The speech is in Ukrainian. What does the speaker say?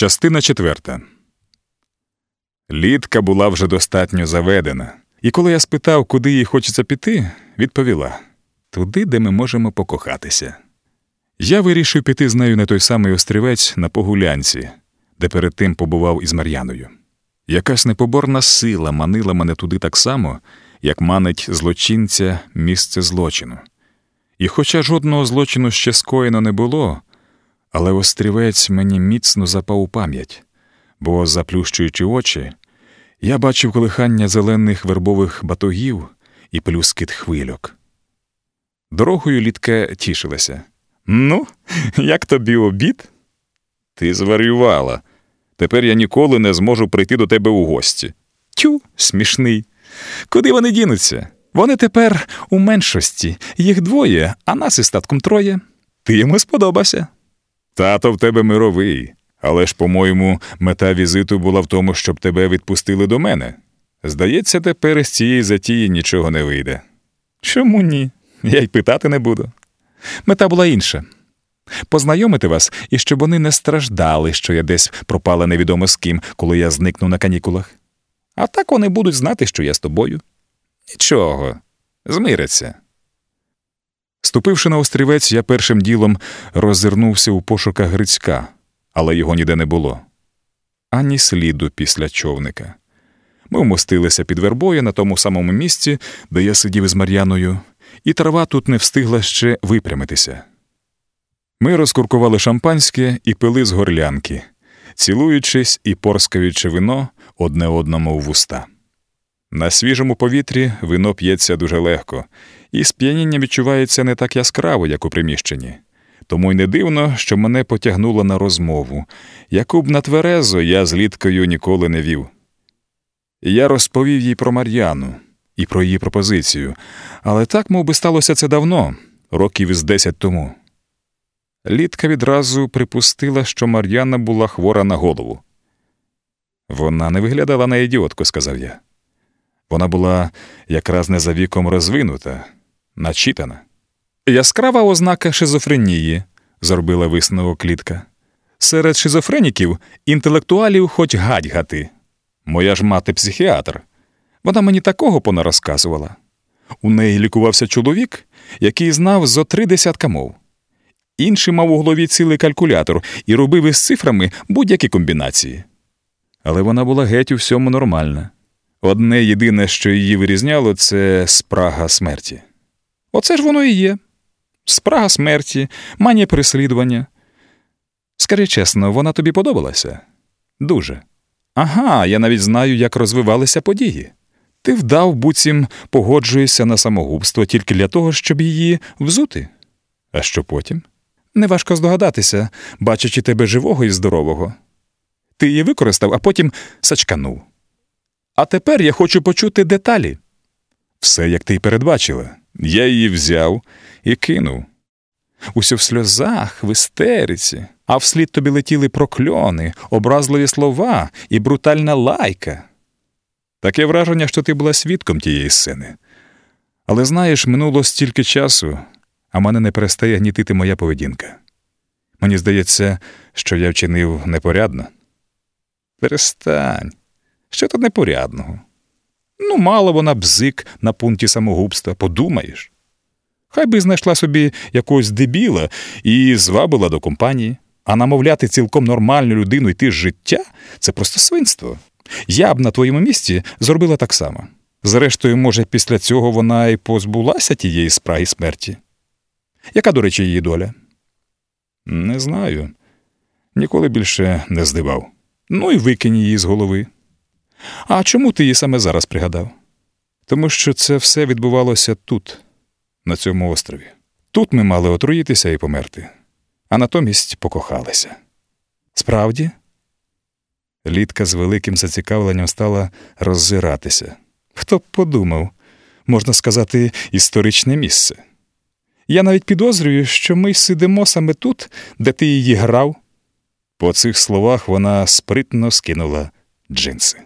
Частина четверта. Літка була вже достатньо заведена, і коли я спитав, куди їй хочеться піти, відповіла туди, де ми можемо покохатися. Я вирішив піти з нею на той самий острівець на погулянці, де перед тим побував із Мар'яною. Якась непоборна сила манила мене туди так само, як манить злочинця місце злочину. І хоча жодного злочину ще скоєно не було, але острівець мені міцно запав у пам'ять, бо, заплющуючи очі, я бачив колихання зелених вербових батогів і плюскіт хвильок. Дорогою літка тішилася. Ну, як тобі обід? Ти зварювала. Тепер я ніколи не зможу прийти до тебе у гості. Тю, смішний. Куди вони дінуться? Вони тепер у меншості, їх двоє, а нас із татком троє. Ти йому сподобався. Тато в тебе мировий, але ж, по-моєму, мета візиту була в тому, щоб тебе відпустили до мене. Здається, тепер із цієї затії нічого не вийде. Чому ні? Я й питати не буду. Мета була інша познайомити вас і щоб вони не страждали, що я десь пропала невідомо з ким, коли я зникну на канікулах. А так вони будуть знати, що я з тобою. Нічого, змиряться. Ступивши на острівець, я першим ділом роззирнувся у пошуках Грицька, але його ніде не було. Ані сліду після човника. Ми вмостилися під вербою на тому самому місці, де я сидів із Мар'яною, і трава тут не встигла ще випрямитися. Ми розкуркували шампанське і пили з горлянки, цілуючись і порскаючи вино одне одному в вуста. На свіжому повітрі вино п'ється дуже легко, і сп'яніння відчувається не так яскраво, як у приміщенні. Тому й не дивно, що мене потягнуло на розмову, яку б на тверезо я з літкою ніколи не вів. Я розповів їй про Мар'яну і про її пропозицію, але так, мов би, сталося це давно, років із десять тому. Літка відразу припустила, що Мар'яна була хвора на голову. Вона не виглядала на ідіотку, сказав я. Вона була якраз не за віком розвинута, начитана. Яскрава ознака шизофренії, зробила висновок клітка. Серед шизофреніків інтелектуалів хоч гадь гати. Моя ж мати психіатр. Вона мені такого понарозказувала. У неї лікувався чоловік, який знав зо три десятка мов. Інший мав у голові цілий калькулятор і робив із цифрами будь-які комбінації. Але вона була геть у всьому нормальна. Одне єдине, що її вирізняло, це спрага смерті. Оце ж воно і є. Спрага смерті, манія переслідування. Скажи чесно, вона тобі подобалася? Дуже. Ага, я навіть знаю, як розвивалися події. Ти вдав, буцім погоджуєшся на самогубство тільки для того, щоб її взути. А що потім? Неважко здогадатися, бачачи тебе живого і здорового. Ти її використав, а потім сачканув. А тепер я хочу почути деталі. Все, як ти й передбачила. Я її взяв і кинув. Усю в сльозах, в істериці, а вслід тобі летіли прокльони, образливі слова і брутальна лайка. Таке враження, що ти була свідком тієї сцени. Але знаєш, минуло стільки часу, а мене не перестає гнітити моя поведінка. Мені здається, що я вчинив непорядно. Перестань, що тут непорядного? Ну, мало вона бзик на пункті самогубства, подумаєш. Хай би знайшла собі якогось дебіла і звабила до компанії, а намовляти цілком нормальну людину йти з життя це просто свинство. Я б на твоєму місці зробила так само. Зрештою, може, після цього вона й позбулася тієї спраги смерті. Яка, до речі, її доля? Не знаю. Ніколи більше не здивав. Ну і викинь її з голови. А чому ти її саме зараз пригадав? Тому що це все відбувалося тут, на цьому острові. Тут ми мали отруїтися і померти, а натомість покохалися. Справді? Літка з великим зацікавленням стала роззиратися. Хто б подумав, можна сказати, історичне місце. Я навіть підозрюю, що ми сидимо саме тут, де ти її грав. По цих словах вона спритно скинула джинси.